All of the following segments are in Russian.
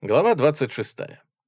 Глава 26.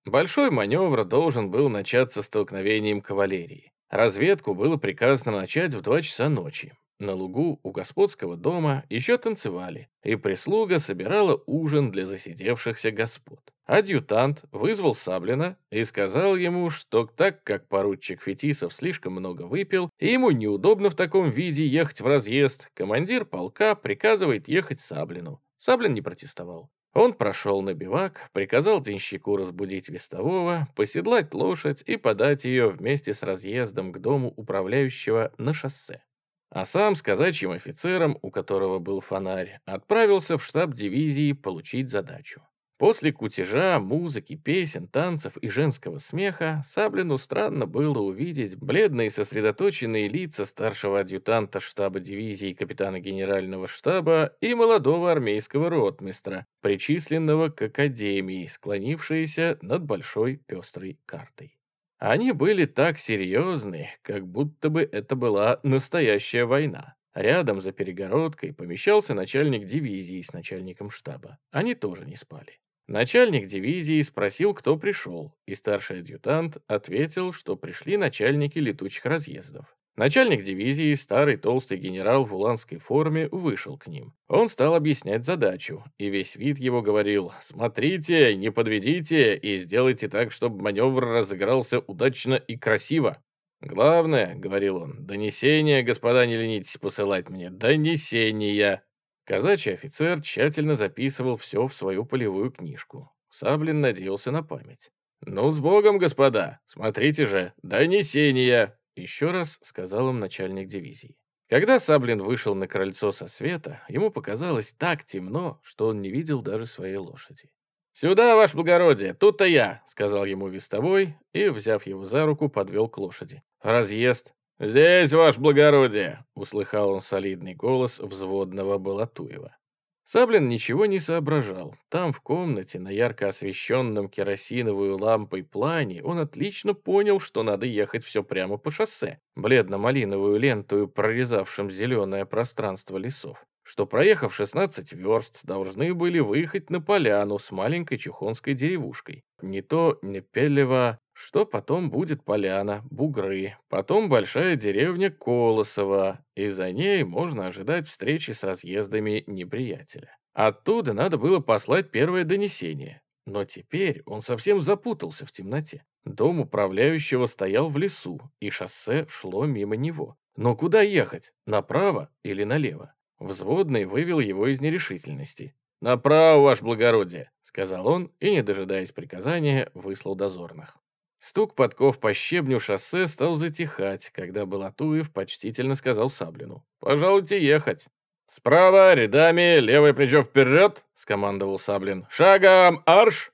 Большой маневр должен был начаться столкновением кавалерии. Разведку было приказано начать в 2 часа ночи. На лугу у господского дома еще танцевали, и прислуга собирала ужин для засидевшихся господ. Адъютант вызвал Саблина и сказал ему, что так как поручик Фетисов слишком много выпил, и ему неудобно в таком виде ехать в разъезд, командир полка приказывает ехать Саблину. Саблин не протестовал. Он прошел на бивак, приказал денщику разбудить вестового, поседлать лошадь и подать ее вместе с разъездом к дому управляющего на шоссе. А сам с казачьим офицером, у которого был фонарь, отправился в штаб дивизии получить задачу. После кутежа, музыки, песен, танцев и женского смеха Саблину странно было увидеть бледные сосредоточенные лица старшего адъютанта штаба дивизии капитана генерального штаба и молодого армейского ротмистра, причисленного к академии, склонившиеся над большой пестрой картой. Они были так серьезны, как будто бы это была настоящая война. Рядом за перегородкой помещался начальник дивизии с начальником штаба. Они тоже не спали. Начальник дивизии спросил, кто пришел, и старший адъютант ответил, что пришли начальники летучих разъездов. Начальник дивизии, старый толстый генерал в уланской форме, вышел к ним. Он стал объяснять задачу, и весь вид его говорил «Смотрите, не подведите и сделайте так, чтобы маневр разыгрался удачно и красиво». «Главное, — говорил он, — донесение, господа, не ленитесь посылать мне, донесения. Казачий офицер тщательно записывал все в свою полевую книжку. Саблин надеялся на память. «Ну, с Богом, господа! Смотрите же! Донесения!» Еще раз сказал им начальник дивизии. Когда Саблин вышел на крыльцо со света, ему показалось так темно, что он не видел даже своей лошади. «Сюда, ваше благородие, тут-то я», — сказал ему вестовой и, взяв его за руку, подвел к лошади. «Разъезд», «Здесь, ваше благородие!» — услыхал он солидный голос взводного Балатуева. Саблин ничего не соображал. Там, в комнате, на ярко освещенном керосиновую лампой плане, он отлично понял, что надо ехать все прямо по шоссе, бледно-малиновую лентую, прорезавшим зеленое пространство лесов что, проехав 16 верст, должны были выехать на поляну с маленькой чухонской деревушкой. Не то Непелево, что потом будет поляна, бугры, потом большая деревня Колосова, и за ней можно ожидать встречи с разъездами неприятеля. Оттуда надо было послать первое донесение. Но теперь он совсем запутался в темноте. Дом управляющего стоял в лесу, и шоссе шло мимо него. Но куда ехать? Направо или налево? Взводный вывел его из нерешительности. «Направо, ваше благородие», — сказал он и, не дожидаясь приказания, выслал дозорных. Стук подков по щебню шоссе стал затихать, когда Балатуев почтительно сказал Саблину. «Пожалуйте ехать». «Справа, рядами, левое плечо вперед!» — скомандовал Саблин. «Шагом, арш!»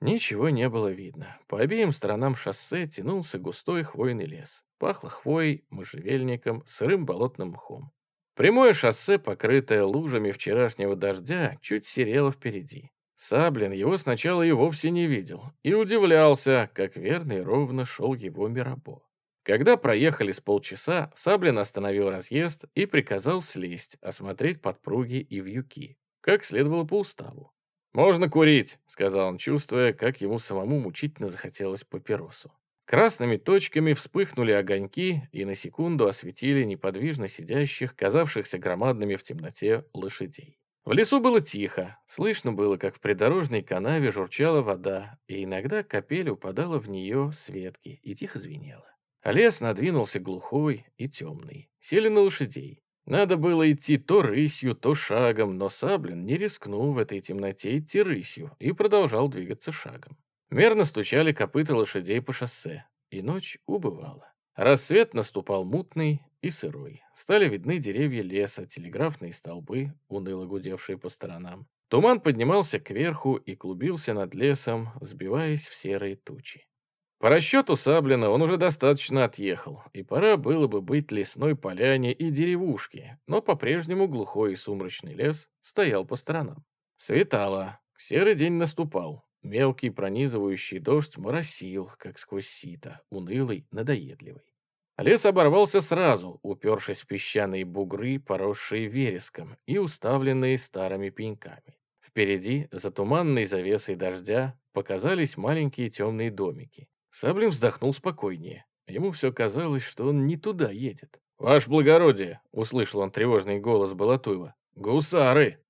Ничего не было видно. По обеим сторонам шоссе тянулся густой хвойный лес. Пахло хвоей, можжевельником, сырым болотным мхом. Прямое шоссе, покрытое лужами вчерашнего дождя, чуть серело впереди. Саблин его сначала и вовсе не видел, и удивлялся, как верно и ровно шел его Мирабо. Когда проехали с полчаса, Саблин остановил разъезд и приказал слезть, осмотреть подпруги и вьюки, как следовало по уставу. «Можно курить», — сказал он, чувствуя, как ему самому мучительно захотелось папиросу. Красными точками вспыхнули огоньки и на секунду осветили неподвижно сидящих, казавшихся громадными в темноте, лошадей. В лесу было тихо, слышно было, как в придорожной канаве журчала вода, и иногда капель упадала в нее с ветки и тихо звенела. Лес надвинулся глухой и темный. Сели на лошадей. Надо было идти то рысью, то шагом, но Саблин не рискнул в этой темноте идти рысью и продолжал двигаться шагом. Мерно стучали копыта лошадей по шоссе, и ночь убывала. Рассвет наступал мутный и сырой. Стали видны деревья леса, телеграфные столбы, уныло гудевшие по сторонам. Туман поднимался кверху и клубился над лесом, сбиваясь в серые тучи. По расчету Саблина он уже достаточно отъехал, и пора было бы быть лесной поляне и деревушке, но по-прежнему глухой и сумрачный лес стоял по сторонам. Светало, серый день наступал, Мелкий пронизывающий дождь моросил, как сквозь сито, унылый, надоедливый. Лес оборвался сразу, упершись в песчаные бугры, поросшие вереском и уставленные старыми пеньками. Впереди, за туманной завесой дождя, показались маленькие темные домики. Саблин вздохнул спокойнее. Ему все казалось, что он не туда едет. «Ваше благородие!» — услышал он тревожный голос Балатуева. «Гусары!»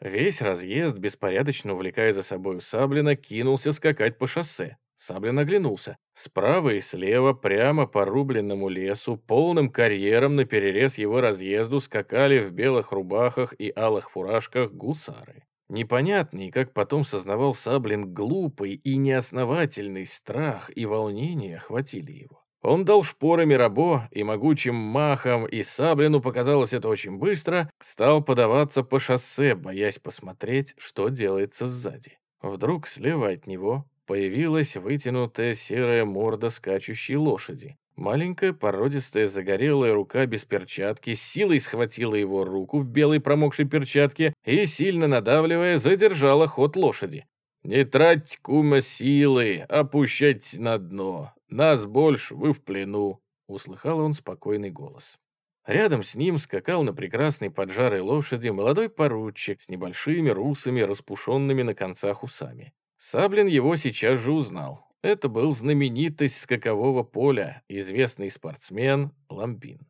Весь разъезд, беспорядочно увлекая за собою Саблина, кинулся скакать по шоссе. Саблин оглянулся. Справа и слева, прямо по рубленному лесу, полным карьером на перерез его разъезду скакали в белых рубахах и алых фуражках гусары. Непонятный, как потом сознавал Саблин, глупый и неосновательный страх и волнение охватили его. Он дал шпоры Мирабо и могучим махом, и Саблину показалось это очень быстро, стал подаваться по шоссе, боясь посмотреть, что делается сзади. Вдруг слева от него появилась вытянутая серая морда скачущей лошади. Маленькая породистая загорелая рука без перчатки силой схватила его руку в белой промокшей перчатке и, сильно надавливая, задержала ход лошади. «Не трать кума силы, опущать на дно. Нас больше, вы в плену», — услыхал он спокойный голос. Рядом с ним скакал на прекрасной поджарой лошади молодой поручик с небольшими русами, распушенными на концах усами. Саблин его сейчас же узнал. Это был знаменитость скакового поля, известный спортсмен Ламбин.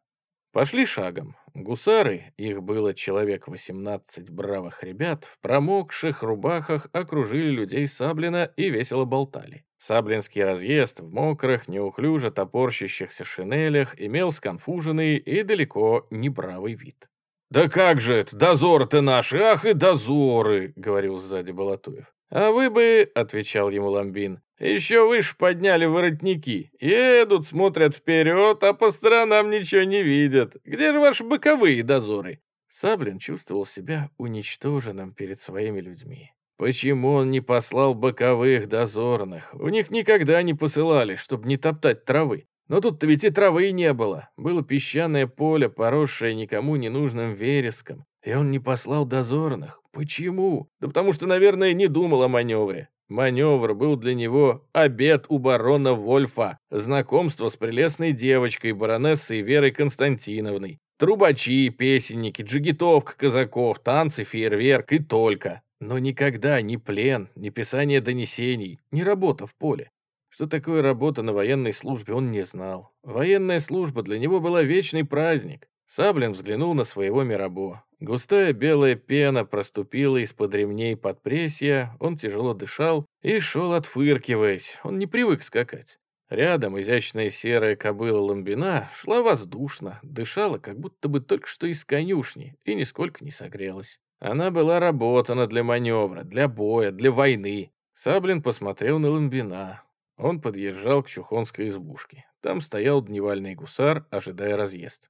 Пошли шагом. Гусары, их было человек 18 бравых ребят, в промокших рубахах окружили людей Саблина и весело болтали. Саблинский разъезд в мокрых, неуклюже топорщащихся шинелях имел сконфуженный и далеко не бравый вид. «Да как же это, дозоры-то наши, ах и дозоры!» — говорил сзади Балатуев. «А вы бы, — отвечал ему Ламбин, — еще выше подняли воротники. Едут, смотрят вперед, а по сторонам ничего не видят. Где же ваши боковые дозоры?» Саблин чувствовал себя уничтоженным перед своими людьми. Почему он не послал боковых дозорных? У них никогда не посылали, чтобы не топтать травы. Но тут-то ведь и травы не было. Было песчаное поле, поросшее никому не нужным вереском. И он не послал дозорных. Почему? Да потому что, наверное, не думал о маневре. Маневр был для него обед у барона Вольфа, знакомство с прелестной девочкой, баронессой Верой Константиновной, трубачи, песенники, джигитовка казаков, танцы, фейерверк и только. Но никогда ни плен, ни писание донесений, ни работа в поле. Что такое работа на военной службе, он не знал. Военная служба для него была вечный праздник. Саблин взглянул на своего Мирабо. Густая белая пена проступила из-под ремней подпресья, он тяжело дышал и шел отфыркиваясь, он не привык скакать. Рядом изящная серая кобыла ламбина шла воздушно, дышала, как будто бы только что из конюшни, и нисколько не согрелась. Она была работана для маневра, для боя, для войны. Саблин посмотрел на ламбина. Он подъезжал к чухонской избушке. Там стоял дневальный гусар, ожидая разъезд.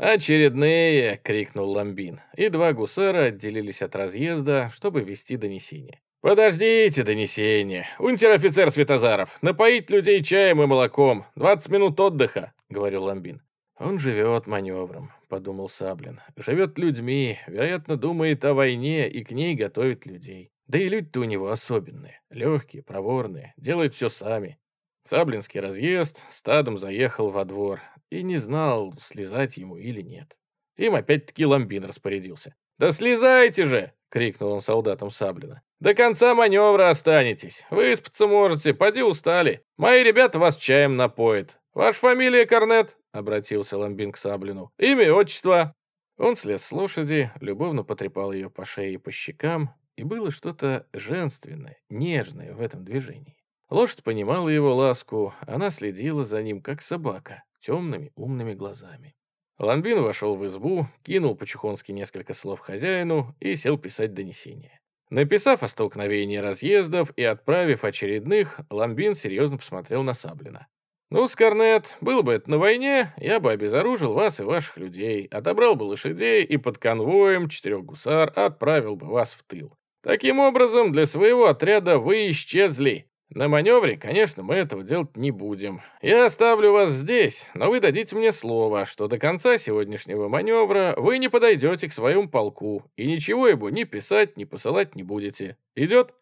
«Очередные!» — крикнул Ламбин, и два гусара отделились от разъезда, чтобы вести донесение. «Подождите донесение! Унтер-офицер Светозаров, напоить людей чаем и молоком, 20 минут отдыха!» — говорил Ламбин. «Он живет маневром», — подумал Саблин. «Живет людьми, вероятно, думает о войне и к ней готовит людей. Да и люди-то у него особенные, легкие, проворные, делают все сами. Саблинский разъезд стадом заехал во двор и не знал, слезать ему или нет. Им опять-таки Ламбин распорядился. «Да слезайте же!» — крикнул он солдатам Саблина. «До конца маневра останетесь. Выспаться можете, поди устали. Мои ребята вас чаем напоят. Ваша фамилия, Корнет?» — обратился Ламбин к Саблину. «Имя, отчество?» Он слез с лошади, любовно потрепал ее по шее и по щекам, и было что-то женственное, нежное в этом движении. Лошадь понимала его ласку, она следила за ним, как собака, темными умными глазами. Ланбин вошел в избу, кинул по-чухонски несколько слов хозяину и сел писать донесение. Написав о столкновении разъездов и отправив очередных, Ламбин серьезно посмотрел на Саблина. «Ну, Скорнет, было бы это на войне, я бы обезоружил вас и ваших людей, отобрал бы лошадей и под конвоем четырех гусар отправил бы вас в тыл. Таким образом, для своего отряда вы исчезли. На маневре, конечно, мы этого делать не будем. Я оставлю вас здесь, но вы дадите мне слово, что до конца сегодняшнего маневра вы не подойдете к своему полку и ничего его ни писать, ни посылать не будете. Идет?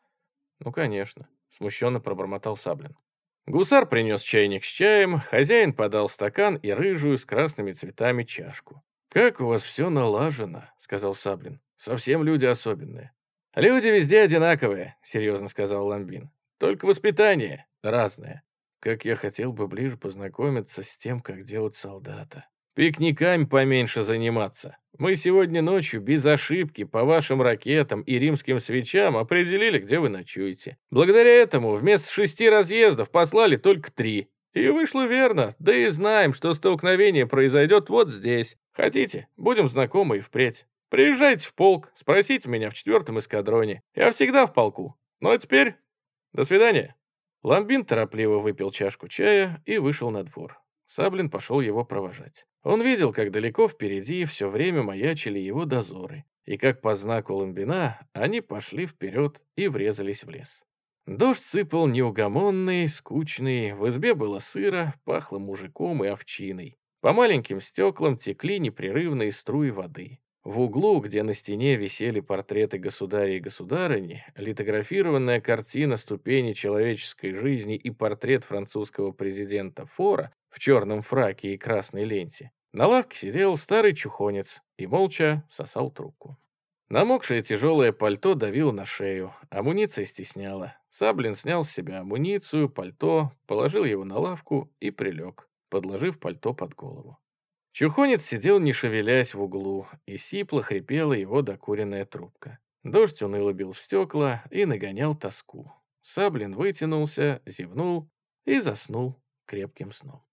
Ну, конечно, смущенно пробормотал Саблин. Гусар принес чайник с чаем, хозяин подал стакан и рыжую с красными цветами чашку. «Как у вас все налажено», — сказал Саблин. «Совсем люди особенные». «Люди везде одинаковые», — серьезно сказал Ламбин. «Только воспитание разное. Как я хотел бы ближе познакомиться с тем, как делать солдата. Пикниками поменьше заниматься. Мы сегодня ночью без ошибки по вашим ракетам и римским свечам определили, где вы ночуете. Благодаря этому вместо шести разъездов послали только три. И вышло верно, да и знаем, что столкновение произойдет вот здесь. Хотите, будем знакомы и впредь. Приезжайте в полк, спросите меня в четвертом эскадроне. Я всегда в полку. Ну а теперь до свидания». Ламбин торопливо выпил чашку чая и вышел на двор. Саблин пошел его провожать. Он видел, как далеко впереди все время маячили его дозоры, и как по знаку Ламбина они пошли вперед и врезались в лес. Дождь сыпал неугомонный, скучный, в избе было сыро, пахло мужиком и овчиной. По маленьким стеклам текли непрерывные струи воды. В углу, где на стене висели портреты государя и государыни, литографированная картина ступени человеческой жизни и портрет французского президента Фора в черном фраке и красной ленте, на лавке сидел старый чухонец и молча сосал трубку. Намокшее тяжелое пальто давило на шею, амуниция стесняла. Саблин снял с себя амуницию, пальто, положил его на лавку и прилег, подложив пальто под голову. Чухонец сидел, не шевелясь в углу, и сипло хрипела его докуренная трубка. Дождь уныло бил в стекла и нагонял тоску. Саблин вытянулся, зевнул и заснул крепким сном.